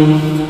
Amen.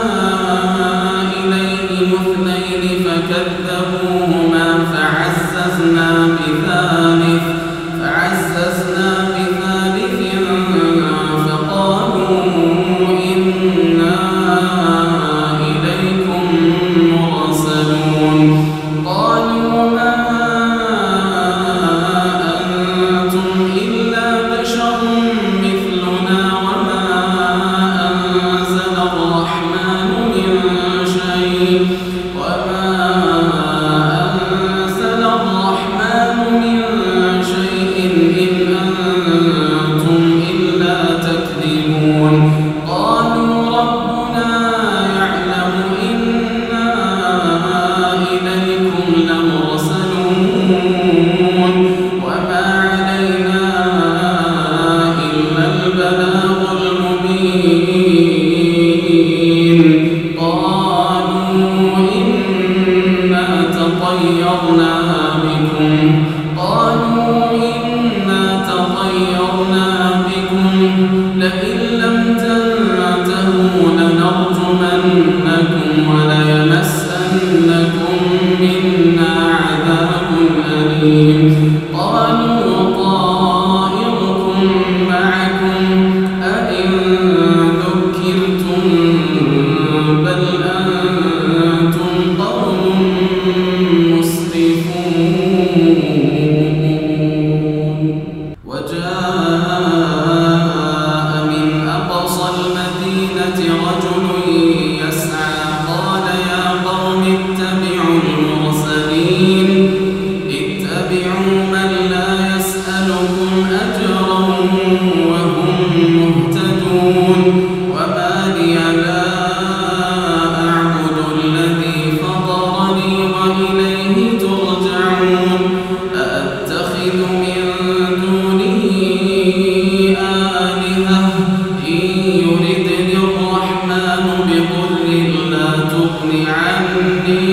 تغن عني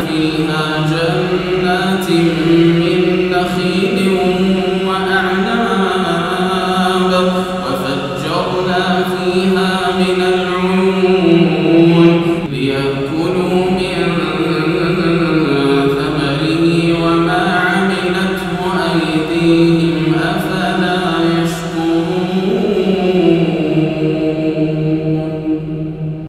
عليها جنات من نخيل وأعناب وفجرنا فيها من العيون ليأكلوا